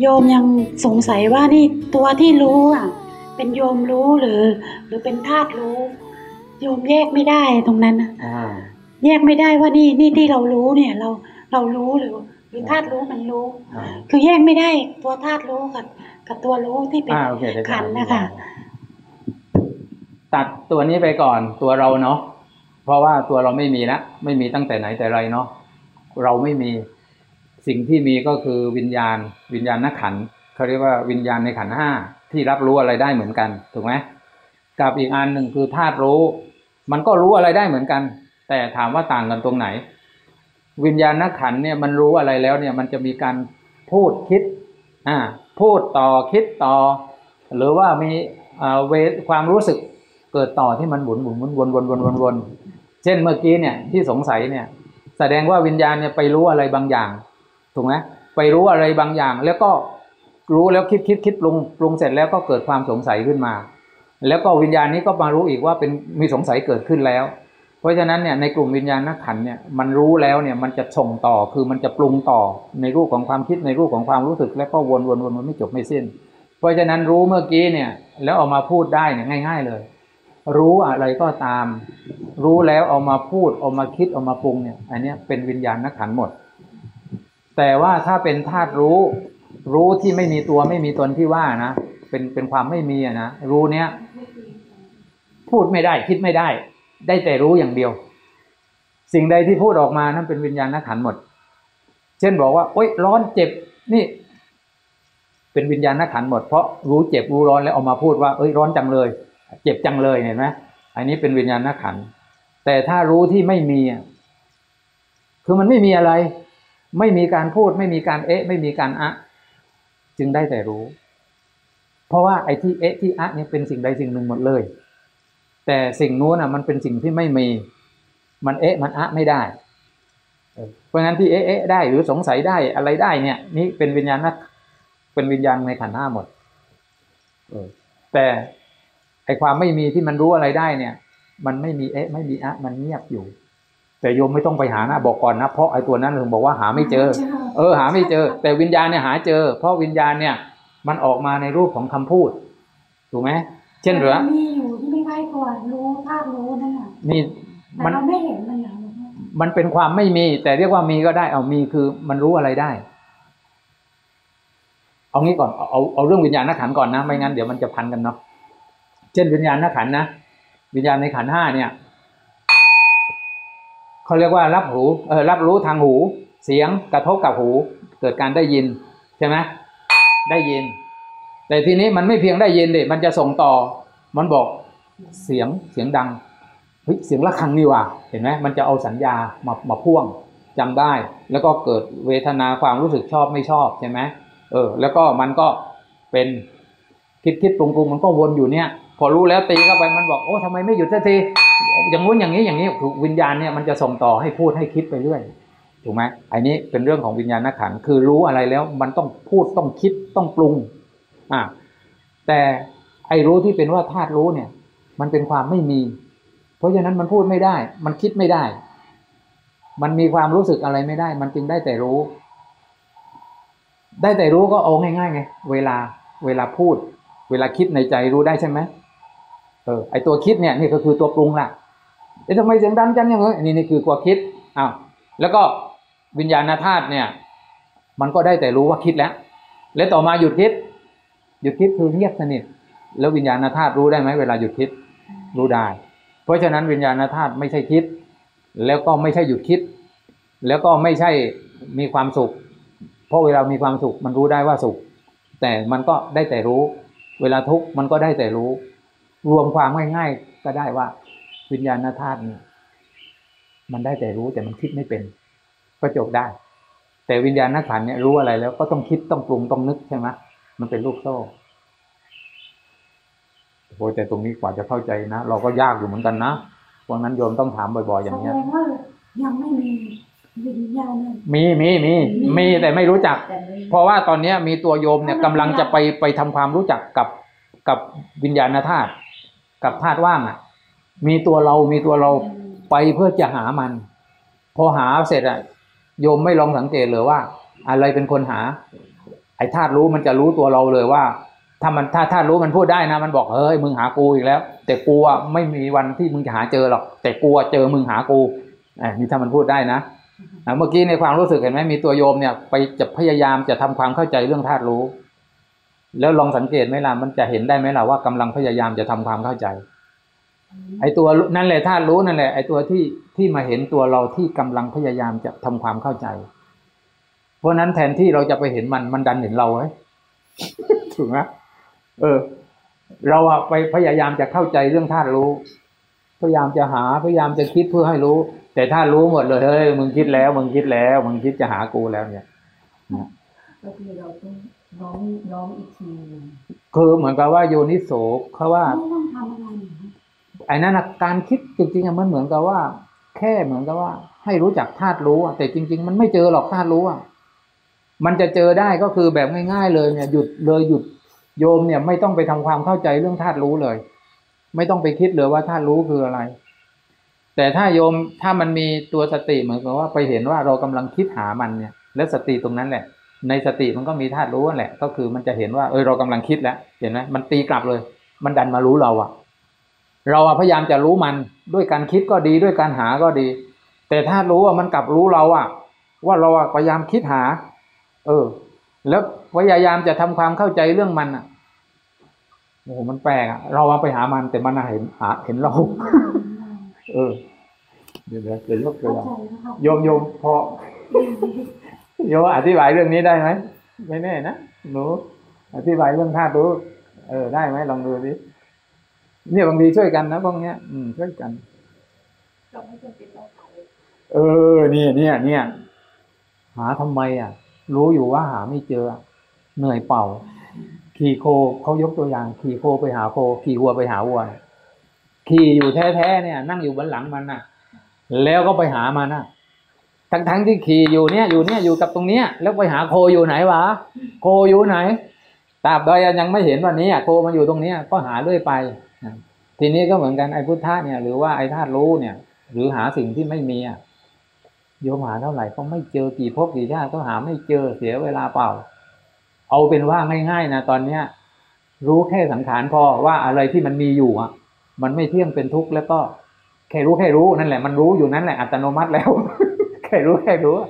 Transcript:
โยมยังสงสัยว่านี่ตัวที่รู้อะ เป็นโยมรู้หรือ หรือเป็นธาตุรู้ โยมแยกไม่ได้ตรงนั้นน่ะอ่าแยกไม่ได้ว่านี่นี่ที่เรารู้เนี่ย เราเรารู้หรือ หรือธาตุรู้มันรู้อ่าคือแยกไม่ได้ตัวธาตุรู้กับกับตัวรู้ที่เป็นอ่าโอเคเดี๋ยวขันธ์นะคะตัดตัวนี้ไปก่อนตัวเราเนาะเพราะว่าตัวเราไม่มีละไม่มีตั้งแต่ไหนแต่ไรเนาะเราไม่มี สิ่งที่มีก็คือวิญญาณ วิญญาณนักขันเขาเรียกว่าวิญญาณในขันห้าที่รับรู้อะไรได้เหมือนกันถูกไหมกับอีกอันหนึ่งคือธาตุรู้ มันก็รู้อะไรได้เหมือนกัน แต่ถามว่าต่างกันตรงไหน วิญญาณนักขันเนี่ยมันรู้อะไรแล้วเนี่ยมันจะมีการพูดคิดอ่าพูดต่อคิดต่อ หรือว่ามีอ่าเวทความรู้สึกเกิดต่อที่มันหมุนหมุนหมุนวนวนวนวนวนเช่นเมื่อกี้เนี่ยที่สงสัยเนี่ยแสดงว่าวิญญาณเนี่ยไปรู้อะไรบางอย่าง ถูกไหมไปรู้อะไรบางอย่าง แล้วก็รู้แล้วคิดคิดคิดปรุงปรุงเสร็จแล้วก็เกิดความสงสัยขึ้นมา แล้วก็วิญญาณนี้ก็มารู้อีกว่าเป็นมีสงสัยเกิดขึ้นแล้ว เพราะฉะนั้นเนี่ยในกลุ่มวิญญาณนักขันเนี่ยมันรู้แล้วเนี่ยมันจะส่งต่อคือมันจะปรุงต่อในรูปของความคิดในรูปของความรู้สึก แล้วก็วนวนวนวนไม่จบไม่สิ้น เพราะฉะนั้นรู้เมื่อกี้เนี่ยแล้วเอามาพูดได้เนี่ยง่าย ๆ เลย รู้อะไรก็ตาม รู้แล้วเอามาพูดเอามาคิดเอามาปรุงเนี่ยอันนี้เป็นวิญญาณนักขันหมด แต่ว่าถ้าเป็นธาตุรู้ รู้ที่ไม่มีตัวไม่มีตนที่ว่านะเป็นเป็นความไม่มีอะนะรู้เนี้ยพูดไม่ได้ คิดไม่ได้ ได้แต่รู้อย่างเดียว สิ่งใดที่พูดออกมานั่นเป็นวิญญาณนักขันหมด เช่นบอกว่าโอ๊ยร้อนเจ็บนี่ เป็นวิญญาณนักขันหมดเพราะรู้เจ็บรู้ร้อนแล้วเอามาพูดว่าเอ้ยร้อนจังเลย เจ็บจังเลยเห็นไหมอันนี้เป็นวิญญาณนักขันแต่ถ้ารู้ที่ไม่มีคือมันไม่มีอะไร ไม่มีการพูด ไม่มีการเอ๊ะ ไม่มีการอะ จึงได้แต่รู้ เพราะว่าไอ้ที่เอ๊ะที่อะเนี่ยเป็นสิ่งใดสิ่งหนึ่งหมดเลย แต่สิ่งนู้นอะมันเป็นสิ่งที่ไม่มี มันเอ๊ะมันอะไม่ได้เพราะงั้นที่เอ๊ะเอ๊ะได้หรือสงสัยได้อะไรได้เนี่ย นี่เป็นวิญญาณนักเป็นวิญญาณในขันธ์ห้าหมดแต่ไอความไม่มีที่มันรู้อะไรได้เนี่ย มันไม่มีเอ๊ะ ไม่มีอะ มันเงียบอยู่ แต่โยมไม่ต้องไปหานะบอกก่อนนะเพราะไอตัวนั้นถึงบอกว่าหาไม่เจอ เออหาไม่เจอ แต่วิญญาณเนี่ยหาเจอ เพราะวิญญาณเนี่ย มันออกมาในรูปของคำพูด ถูกไหมเช่นเหรือมีอยู่ที่ไม่ใกล้ตัวรู้ธาตุรู้นั่นแหละนี่แต่มันเราไม่เห็นมันอย่างนี้มันเป็นความไม่มี แต่เรียกว่ามีก็ได้ เอามีคือมันรู้อะไรได้ เอางี้ก่อนเอาเอาเอาเรื่องวิญญาณนักขันธ์ก่อนนะไม่งั้นเดี๋ยวมันจะพันกันเนาะเช่นวิญญาณนักขันธ์นะวิญญาณในขันธ์ห้าเนี่ย เขาเรียกว่ารับหูเออรับรู้ทางหู เสียงกระทบกับหู เกิดการได้ยินใช่ไหมได้ยิน แต่ทีนี้มันไม่เพียงได้ยินเด็มันจะส่งต่อ มันบอกเสียงเสียงดังเฮ้ยเสียงระฆังนี่ว่ะเห็นไหมมันจะเอาสัญญามามาพ่วงจำได้ แล้วก็เกิดเวทนาความรู้สึกชอบไม่ชอบใช่ไหมเออ แล้วก็มันก็เป็นคิดคิดปรุงปรุงมันก็วนอยู่เนี่ย พอรู้แล้วตีเข้าไปมันบอกโอ้ทำไมไม่หยุดสักที อย่างงู้นอย่างนี้อย่างนี้ถูกวิญญาณเนี่ยมันจะส่งต่อให้พูดให้คิดไปเรื่อยถูกไหมอันนี้เป็นเรื่องของวิญญาณนักขันคือรู้อะไรแล้วมันต้องพูดต้องคิดต้องปรุงอ่าแต่ไอ้รู้ที่เป็นว่าธาตุรู้เนี่ย มันเป็นความไม่มี เพราะฉะนั้นมันพูดไม่ได้ มันคิดไม่ได้ มันมีความรู้สึกอะไรไม่ได้ มันจึงได้แต่รู้ ได้แต่รู้ก็เอาง่ายๆไงเวลาเวลาพูด เวลาคิดในใจรู้ได้ใช่ไหม ออไอตัวคิดเนี่ยนี่ก็คือตัวปรุงละเอ๊ะทำไมเสียงดังจังอย่างเงี้ยนี่นี่คือตัวคิดอ้าวแล้วก็วิญญาณธาตุเนี่ย มันก็ได้แต่รู้ว่าคิดแล้ว แล้วต่อมาหยุดคิด หยุดคิดคือเงียบสนิท แล้ววิญญาณธาตุรู้ได้ไหมเวลาหยุดคิดรู้ได้ เพราะฉะนั้นวิญญาณธาตุไม่ใช่คิด แล้วก็ไม่ใช่หยุดคิด แล้วก็ไม่ใช่มีความสุข เพราะเวลามีความสุขมันรู้ได้ว่าสุข แต่มันก็ได้แต่รู้ เวลาทุกข์มันก็ได้แต่รู้ รวมความง่ายๆก็ได้ว่า วิญญาณธาตุนี่มันได้แต่รู้แต่มันคิดไม่เป็น ก็จบได้ แต่วิญญาณนักขันธ์เนี่ยรู้อะไรแล้วก็ต้องคิดต้องปรุงต้องนึกใช่ไหมมันเป็นลูกโซ่โอ้แต่ตรงนี้กว่าจะเข้าใจนะเราก็ยากอยู่เหมือนกันนะเพราะนั้นโยมต้องถามบ่อยๆ อย่างแสเงี้ดยงว่ายังไม่มีวิญญาณเนี่ยมีมีมีมีแต่ไม่รู้จักแต่ไม่เพราะว่าตอนเนี้ยมีตัวโยมเนี่ยกำลังจะไปไปทำความรู้จักกับกับวิญญาณธาตุ กับธาตุว่างอะ มีตัวเรามีตัวเราไปเพื่อจะหามัน พอหาเสร็จอะโยมไม่ลองสังเกตเลยว่า อะไรเป็นคนหา ไอ้ธาตุรู้มันจะรู้ตัวเราเลยว่า ถ้ามันถ้าธาตุรู้มันพูดได้นะ มันบอกเฮ้ยมึงหากูอีกแล้ว แต่กูอะไม่มีวันที่มึงจะหาเจอหรอก แต่กูอะเจอมึงหากูอะนี่ถ้ามันพูดได้นะอะเมื่อกี้ในความรู้สึกเห็นไหมมีตัวโยมเนี่ย ไปจะพยายามจะทำความเข้าใจเรื่องธาตุรู้ แล้วลองสังเกตไหมล่ะมันจะเห็นได้ไหมล่ะว่ากำลังพยายามจะทำความเข้าใจ ไอ้ตัวรู้นั่นแหละธาตุรู้นั่นแหละไอ้ตัวที่ที่มาเห็นตัวเราที่กำลังพยายามจะทำความเข้าใจ เพราะฉะนั้นแทนที่เราจะไปเห็นมันมันดันเห็นเราไว้ถูกไหมเออ เราอะไปพยายามจะเข้าใจเรื่องธาตุรู้ พยายามจะหาพยายามจะคิดเพื่อให้รู้ แต่ธาตุรู้หมดเลยเฮ้ยมึงคิดแล้ว มึงคิดแล้ว มึงคิดจะหากูแล้วเนี่ยก็คือเราต้อง น้อมน้อมอีกทีหนึ่งคือเหมือนกับว่าโยนิโสเขาว่าไม่ต้องทำอะไรเหรอคะไอ้นั่นน่ะการคิดจริงๆอะมันเหมือนกับว่า แค่เหมือนกับว่า ให้รู้จักธาตุรู้อะแต่จริง ๆ มันไม่เจอหรอกธาตุรู้อะมันจะเจอได้ก็คือแบบง่าย ๆ เลยเนี่ยหยุดเลยหยุดโยมเนี่ย ไม่ต้องไปทำความเข้าใจเรื่องธาตุรู้เลย ไม่ต้องไปคิดเลยว่าธาตุรู้คืออะไร แต่ถ้าโยมถ้ามันมีตัวสติเหมือนกับว่าไปเห็นว่าเรากำลังคิดหามันเนี่ย แล้วสติตรงนั้นแหละ ในสติมันก็มีธาตุรู้นั่นแหละ ก็คือมันจะเห็นว่าเออเรากำลังคิดแล้ว เห็นไหมมันตีกลับเลย มันดันมารู้เราอะเราอะพยายามจะรู้มันด้วยการคิดก็ดีด้วยการหาก็ดี แต่ถ้ารู้ว่ามันกลับรู้เราอะว่าเราอะพยายามคิดหา เออ แล้วพยายามจะทำความเข้าใจเรื่องมันอะโอ้โหมันแปลกอะเราอะไปหามันแต่มันอะเห็นหาเห็นเรา เออ เดี๋ยวเดี๋ยวเดี๋ยวยกตัวอย่างเข้าใจแล้วค่ะโยมโยมพอ โยมอธิบายเรื่องนี้ได้ไหมไม่แน่นะหนูอธิบายเรื่องธาตุรู้เออได้ไหมลองดูดิเนี่ยบางทีช่วยกันนะพวกเนี้ย อืมช่วยกันเราไม่จำเป็นต้องหาเลยเออเนี่ยเนี่ยเนี่ยหาทำไมอะ รู้อยู่ว่าหาไม่เจออะเหนื่อยเปล่า ขี่โคเขายกตัวอย่าง ขี่โคไปหาโค ขี่วัวไปหาวัวขี่อยู่แท้ๆเนี่ย นั่งอยู่บนหลังมันน่ะ แล้วก็ไปหามันน่ะ ทั้งทั้งๆที่ขี่อยู่เนี่ยอยู่เนี่ยอยู่กับตรงเนี้ยแล้วไปหาโคอยู่ไหนวะ โคอยู่ไหนตราบใดยังไม่เห็นวันนี้โคมันอยู่ตรงเนี้ยก็หาเรื่อยไป ทีนี้ก็เหมือนกันไอ้พุทธะเนี่ยหรือว่าไอ้ธาตุรู้เนี่ย หรือหาสิ่งที่ไม่มีอะโยมหาเท่าไหร่ก็ไม่เจอกี่ภพกี่ชาติก็หาไม่เจอเสียเวลาเปล่า เอาเป็นว่าง่ายๆนะตอนเนี้ยรู้แค่สังขารพอว่าอะไรที่มันมีอยู่อะ มันไม่เที่ยงเป็นทุกข์แล้วก็แค่รู้แค่รู้นั่นแหละมันรู้อยู่นั่นแหละอัตโนมัติแล้ว แค่รู้แค่รู้อะ